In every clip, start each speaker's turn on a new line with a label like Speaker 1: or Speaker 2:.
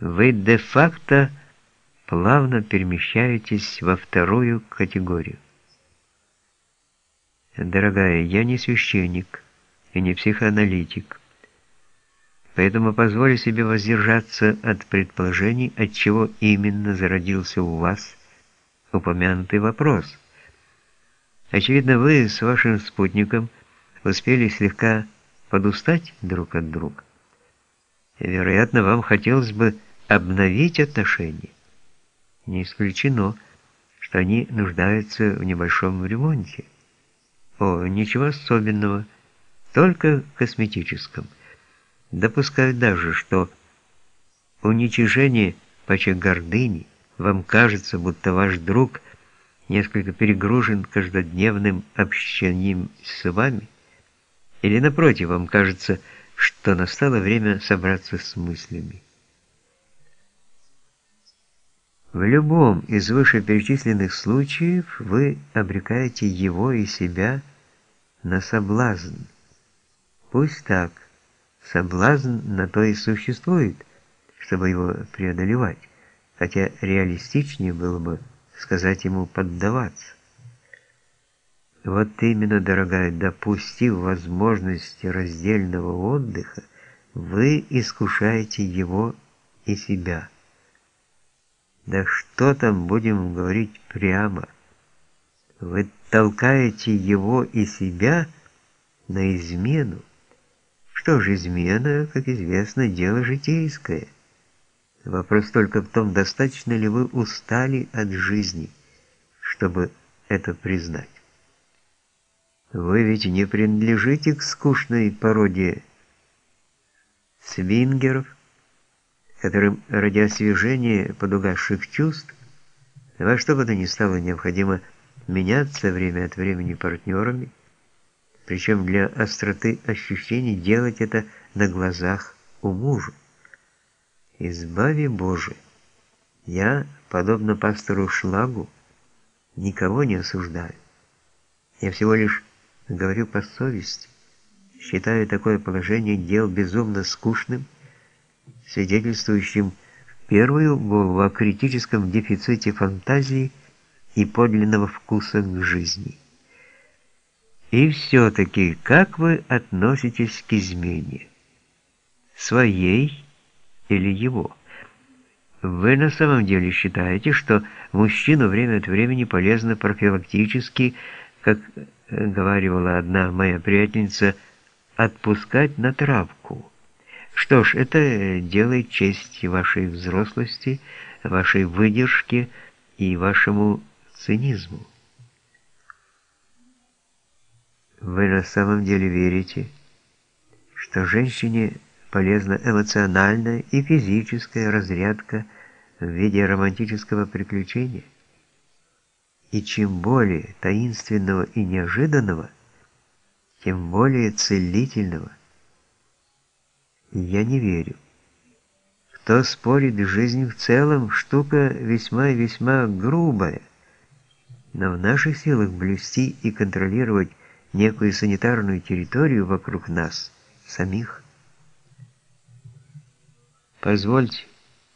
Speaker 1: вы де-факто плавно перемещаетесь во вторую категорию. Дорогая, я не священник и не психоаналитик, поэтому позволю себе воздержаться от предположений, от чего именно зародился у вас упомянутый вопрос. Очевидно, вы с вашим спутником успели слегка подустать друг от друга. Вероятно, вам хотелось бы обновить отношения. Не исключено, что они нуждаются в небольшом ремонте. О, ничего особенного, только косметическом. Допускаю даже, что уничижение почти гордыни вам кажется, будто ваш друг несколько перегружен каждодневным общением с вами, или напротив, вам кажется, что настало время собраться с мыслями. В любом из вышеперечисленных случаев вы обрекаете его и себя на соблазн. Пусть так, соблазн на то и существует, чтобы его преодолевать, хотя реалистичнее было бы сказать ему поддаваться. Вот именно, дорогая, допустив возможность раздельного отдыха, вы искушаете его и себя. Да что там будем говорить прямо? Вы толкаете его и себя на измену. Что же измена, как известно, дело житейское. Вопрос только в том, достаточно ли вы устали от жизни, чтобы это признать. Вы ведь не принадлежите к скучной породе свингеров, которым ради освежения подугасших чувств во что бы то ни стало необходимо меняться время от времени партнерами, причем для остроты ощущений делать это на глазах у мужа. Избави Боже! Я, подобно пастору Шлагу, никого не осуждаю. Я всего лишь говорю по совести, считаю такое положение дел безумно скучным, свидетельствующим в первую голову о критическом дефиците фантазии и подлинного вкуса к жизни. И все-таки, как вы относитесь к измене? Своей или его? Вы на самом деле считаете, что мужчину время от времени полезно профилактически, как говаривала одна моя приятельница, отпускать на травку? Что ж, это делает честь вашей взрослости, вашей выдержке и вашему цинизму. Вы на самом деле верите, что женщине полезна эмоциональная и физическая разрядка в виде романтического приключения? И чем более таинственного и неожиданного, тем более целительного – я не верю. Кто спорит, жизнь в целом штука весьма и весьма грубая. Но в наших силах блюсти и контролировать некую санитарную территорию вокруг нас, самих. Позвольте,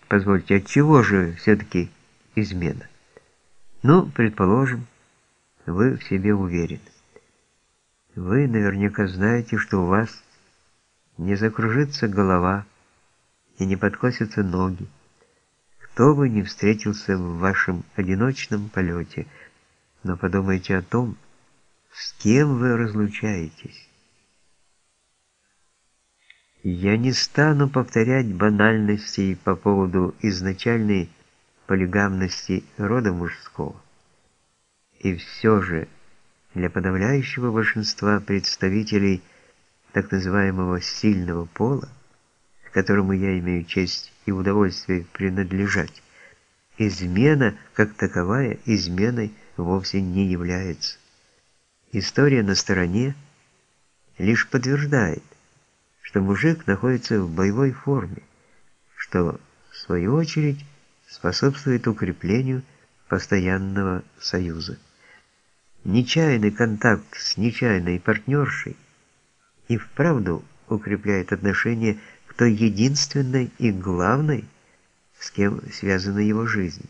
Speaker 1: позвольте, от чего же все-таки измена? Ну, предположим, вы в себе уверены. Вы наверняка знаете, что у вас не закружится голова и не подкосятся ноги. Кто бы ни встретился в вашем одиночном полете, но подумайте о том, с кем вы разлучаетесь. Я не стану повторять банальностей по поводу изначальной полигамности рода мужского. И все же для подавляющего большинства представителей так называемого сильного пола, к которому я имею честь и удовольствие принадлежать, измена как таковая изменой вовсе не является. История на стороне лишь подтверждает, что мужик находится в боевой форме, что, в свою очередь, способствует укреплению постоянного союза. Нечаянный контакт с нечаянной партнершей – и вправду укрепляет отношение к той единственной и главной, с кем связана его жизнь.